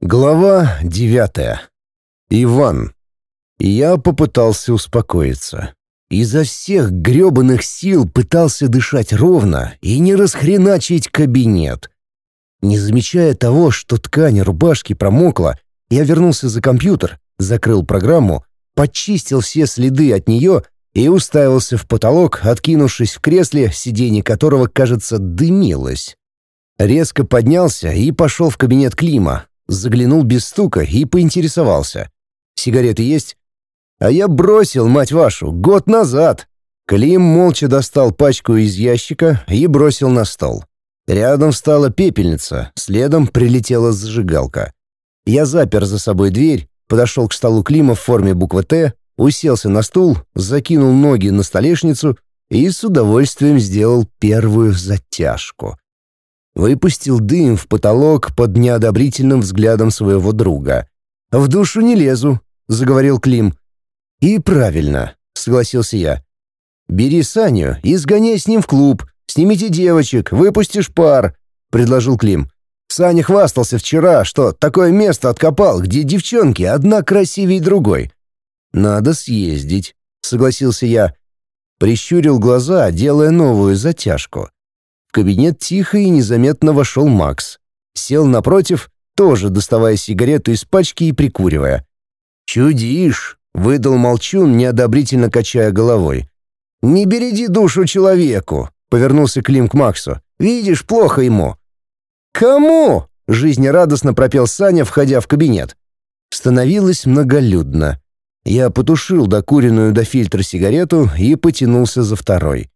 Глава девятая. Иван. Я попытался успокоиться. Изо всех грёбаных сил пытался дышать ровно и не расхреначить кабинет. Не замечая того, что ткань рубашки промокла, я вернулся за компьютер, закрыл программу, почистил все следы от нее и уставился в потолок, откинувшись в кресле, сиденье которого, кажется, дымилось. Резко поднялся и пошел в кабинет Клима, Заглянул без стука и поинтересовался. «Сигареты есть?» «А я бросил, мать вашу, год назад!» Клим молча достал пачку из ящика и бросил на стол. Рядом встала пепельница, следом прилетела зажигалка. Я запер за собой дверь, подошел к столу Клима в форме буквы «Т», уселся на стул, закинул ноги на столешницу и с удовольствием сделал первую затяжку выпустил дым в потолок под неодобрительным взглядом своего друга. «В душу не лезу», — заговорил Клим. «И правильно», — согласился я. «Бери Саню и сгоняй с ним в клуб. Снимите девочек, выпустишь пар», — предложил Клим. Саня хвастался вчера, что такое место откопал, где девчонки одна красивее другой. «Надо съездить», — согласился я. Прищурил глаза, делая новую затяжку. В кабинет тихо и незаметно вошел Макс. Сел напротив, тоже доставая сигарету из пачки и прикуривая. «Чудишь!» — выдал молчун, неодобрительно качая головой. «Не береди душу человеку!» — повернулся Клим к Максу. «Видишь, плохо ему». «Кому?» — жизнерадостно пропел Саня, входя в кабинет. Становилось многолюдно. Я потушил докуренную до фильтра сигарету и потянулся за второй.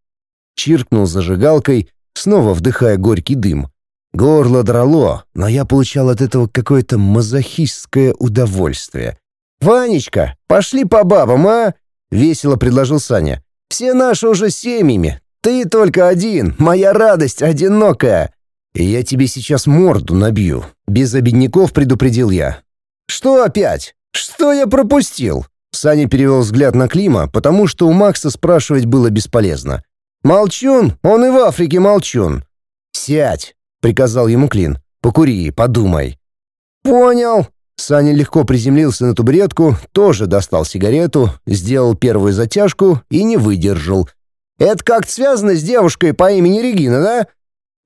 Чиркнул зажигалкой, снова вдыхая горький дым. Горло драло, но я получал от этого какое-то мазохистское удовольствие. «Ванечка, пошли по бабам, а?» — весело предложил Саня. «Все наши уже семьями. Ты только один, моя радость одинокая». «И я тебе сейчас морду набью», — без обедняков предупредил я. «Что опять? Что я пропустил?» Саня перевел взгляд на Клима, потому что у Макса спрашивать было бесполезно. «Молчун? Он и в Африке молчун!» «Сядь!» — приказал ему Клин. «Покури, подумай». «Понял!» Саня легко приземлился на табуретку, тоже достал сигарету, сделал первую затяжку и не выдержал. «Это как-то связано с девушкой по имени Регина, да?»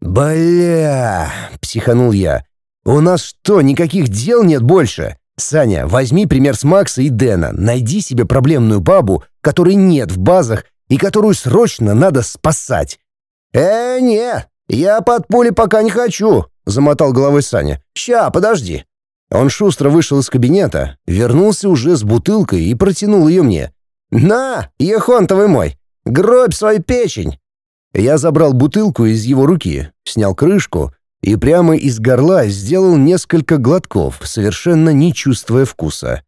«Бля!» — психанул я. «У нас что, никаких дел нет больше? Саня, возьми пример с Макса и Дэна, найди себе проблемную бабу, которой нет в базах, и которую срочно надо спасать. «Э, не, я под пули пока не хочу», — замотал головой Саня. «Ща, подожди». Он шустро вышел из кабинета, вернулся уже с бутылкой и протянул ее мне. «На, ехонтовый мой, гробь свою печень!» Я забрал бутылку из его руки, снял крышку и прямо из горла сделал несколько глотков, совершенно не чувствуя вкуса.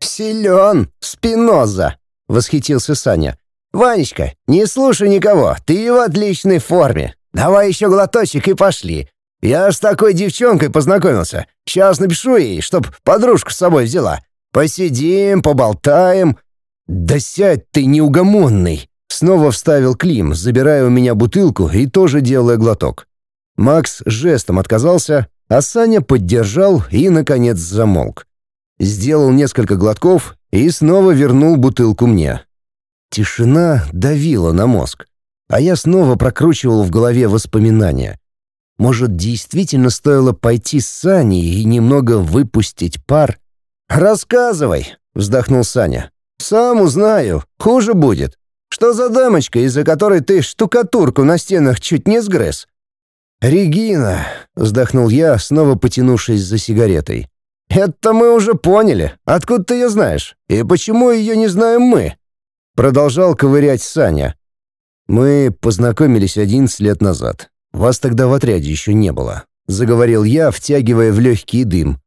«Силен, Спиноза!» — восхитился Саня. «Ванечка, не слушай никого, ты в отличной форме. Давай еще глоточек и пошли. Я с такой девчонкой познакомился. Сейчас напишу ей, чтоб подружку с собой взяла. Посидим, поболтаем». «Да сядь ты неугомонный!» Снова вставил Клим, забирая у меня бутылку и тоже делая глоток. Макс жестом отказался, а Саня поддержал и, наконец, замолк. Сделал несколько глотков и снова вернул бутылку мне. Тишина давила на мозг, а я снова прокручивал в голове воспоминания. Может, действительно стоило пойти с Саней и немного выпустить пар? «Рассказывай», — вздохнул Саня. «Сам узнаю, хуже будет. Что за дамочка, из-за которой ты штукатурку на стенах чуть не сгрыз?» «Регина», — вздохнул я, снова потянувшись за сигаретой. «Это мы уже поняли. Откуда ты ее знаешь? И почему ее не знаем мы?» Продолжал ковырять Саня. «Мы познакомились одиннадцать лет назад. Вас тогда в отряде еще не было», — заговорил я, втягивая в легкий дым.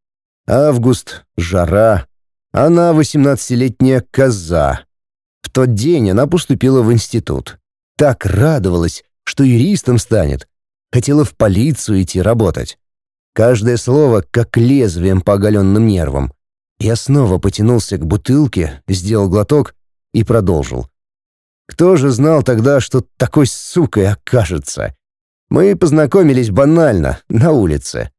«Август, жара. Она восемнадцатилетняя коза. В тот день она поступила в институт. Так радовалась, что юристом станет. Хотела в полицию идти работать. Каждое слово как лезвием по оголенным нервам. Я снова потянулся к бутылке, сделал глоток и продолжил. Кто же знал тогда, что такой сукой окажется? Мы познакомились банально, на улице.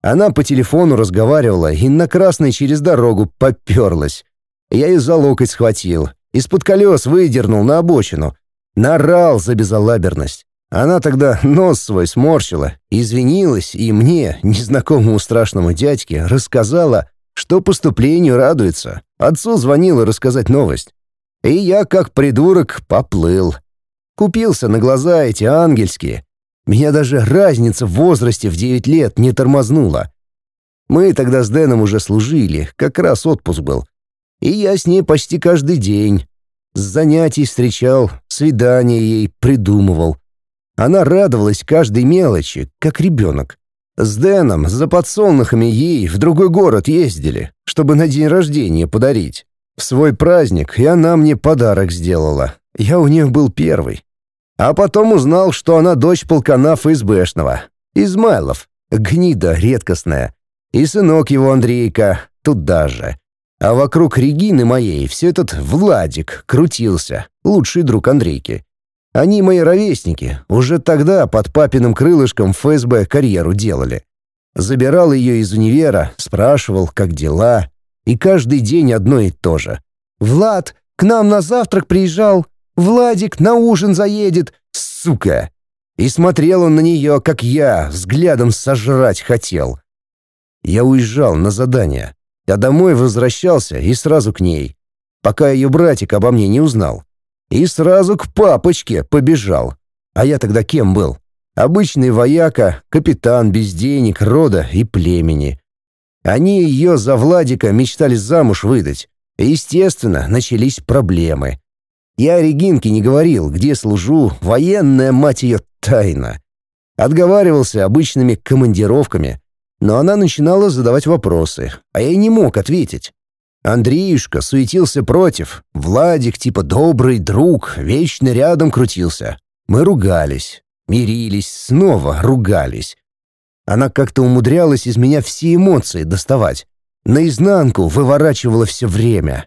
Она по телефону разговаривала и на красной через дорогу поперлась. Я ее за локоть схватил, из-под колес выдернул на обочину. Нарал за безалаберность. Она тогда нос свой сморщила, извинилась и мне, незнакомому страшному дядьке, рассказала, что поступлению радуется. Отцу звонила рассказать новость. И я, как придурок, поплыл. Купился на глаза эти ангельские. Меня даже разница в возрасте в 9 лет не тормознула. Мы тогда с Дэном уже служили, как раз отпуск был. И я с ней почти каждый день. С занятий встречал, свидания ей придумывал. Она радовалась каждой мелочи, как ребенок. С Дэном за подсолнухами ей в другой город ездили, чтобы на день рождения подарить. В свой праздник и она мне подарок сделала. Я у нее был первый. А потом узнал, что она дочь полкана ФСБшного. Измайлов. Гнида редкостная. И сынок его Андрейка туда же. А вокруг Регины моей все этот Владик крутился, лучший друг Андрейки. Они мои ровесники, уже тогда под папиным крылышком ФСБ карьеру делали. Забирал ее из универа, спрашивал, как дела. И каждый день одно и то же. «Влад, к нам на завтрак приезжал. Владик на ужин заедет, сука!» И смотрел он на нее, как я, взглядом сожрать хотел. Я уезжал на задание, а домой возвращался и сразу к ней, пока ее братик обо мне не узнал. И сразу к папочке побежал. А я тогда кем был? Обычный вояка, капитан без денег, рода и племени. Они ее за Владика мечтали замуж выдать. Естественно, начались проблемы. Я Регинке не говорил, где служу, военная, мать ее, тайна. Отговаривался обычными командировками, но она начинала задавать вопросы, а я не мог ответить. Андреюшка суетился против, Владик типа добрый друг, вечно рядом крутился. Мы ругались, мирились, снова ругались. Она как-то умудрялась из меня все эмоции доставать. Наизнанку выворачивала все время.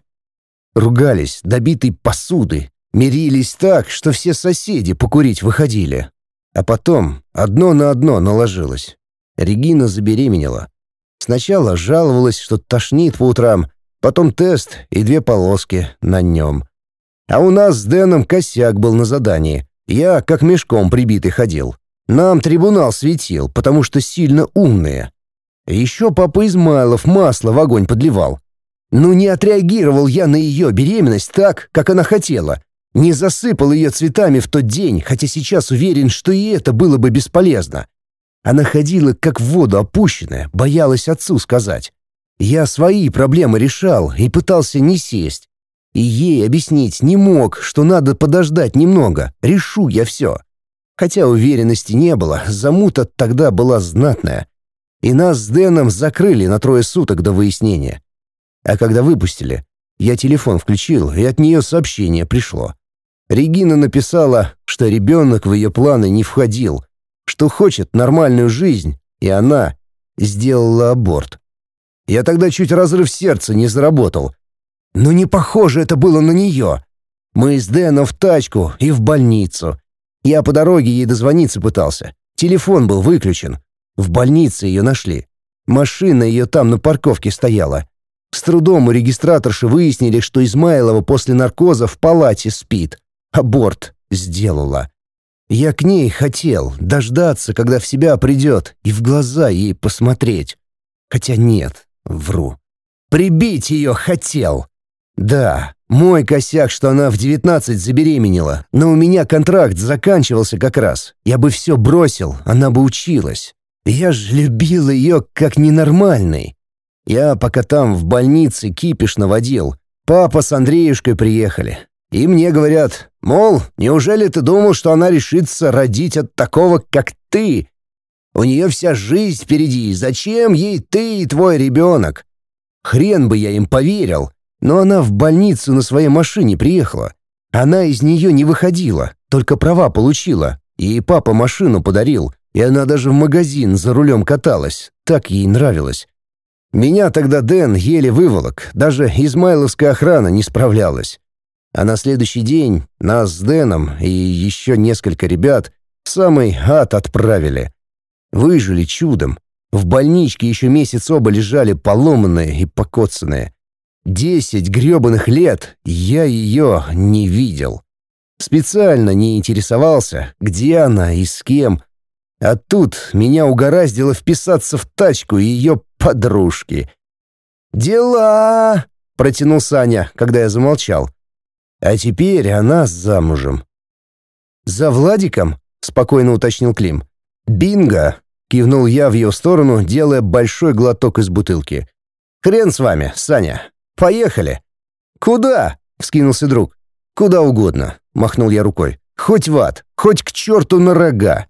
Ругались до битой посуды, мирились так, что все соседи покурить выходили. А потом одно на одно наложилось. Регина забеременела. Сначала жаловалась, что тошнит по утрам, потом тест и две полоски на нем. А у нас с Дэном косяк был на задании. Я как мешком прибитый ходил. Нам трибунал светил, потому что сильно умные. Еще папа Измайлов масло в огонь подливал. Ну не отреагировал я на ее беременность так, как она хотела. Не засыпал ее цветами в тот день, хотя сейчас уверен, что и это было бы бесполезно. Она ходила как в воду опущенная, боялась отцу сказать. Я свои проблемы решал и пытался не сесть. И ей объяснить не мог, что надо подождать немного, решу я все. Хотя уверенности не было, замута тогда была знатная. И нас с Дэном закрыли на трое суток до выяснения. А когда выпустили, я телефон включил, и от нее сообщение пришло. Регина написала, что ребенок в ее планы не входил, что хочет нормальную жизнь, и она сделала аборт. Я тогда чуть разрыв сердца не заработал. Но не похоже это было на нее. Мы с Дэном в тачку и в больницу. Я по дороге ей дозвониться пытался. Телефон был выключен. В больнице ее нашли. Машина ее там на парковке стояла. С трудом у регистраторши выяснили, что Измайлова после наркоза в палате спит. Аборт сделала. Я к ней хотел дождаться, когда в себя придет, и в глаза ей посмотреть. Хотя нет, вру. Прибить ее хотел. Да, мой косяк, что она в девятнадцать забеременела, но у меня контракт заканчивался как раз. Я бы все бросил, она бы училась. Я ж любил ее как ненормальный. Я пока там в больнице кипиш наводил. Папа с Андреюшкой приехали. И мне говорят, мол, неужели ты думал, что она решится родить от такого, как ты? У нее вся жизнь впереди, зачем ей ты и твой ребенок? Хрен бы я им поверил, но она в больницу на своей машине приехала. Она из нее не выходила, только права получила, и папа машину подарил, и она даже в магазин за рулем каталась, так ей нравилось. Меня тогда Дэн еле выволок, даже измайловская охрана не справлялась. А на следующий день нас с Дэном и еще несколько ребят в самый ад отправили. Выжили чудом. В больничке еще месяц оба лежали поломанные и покоцанные. Десять гребаных лет я ее не видел. Специально не интересовался, где она и с кем. А тут меня угораздило вписаться в тачку ее подружки. «Дела!» — протянул Саня, когда я замолчал. А теперь она замужем. «За Владиком?» — спокойно уточнил Клим. «Бинго!» — кивнул я в ее сторону, делая большой глоток из бутылки. «Хрен с вами, Саня. Поехали!» «Куда?» — вскинулся друг. «Куда угодно», — махнул я рукой. «Хоть в ад, хоть к черту на рога!»